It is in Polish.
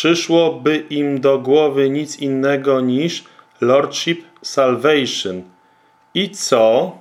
przyszłoby im do głowy nic innego niż Lordship Salvation. I co?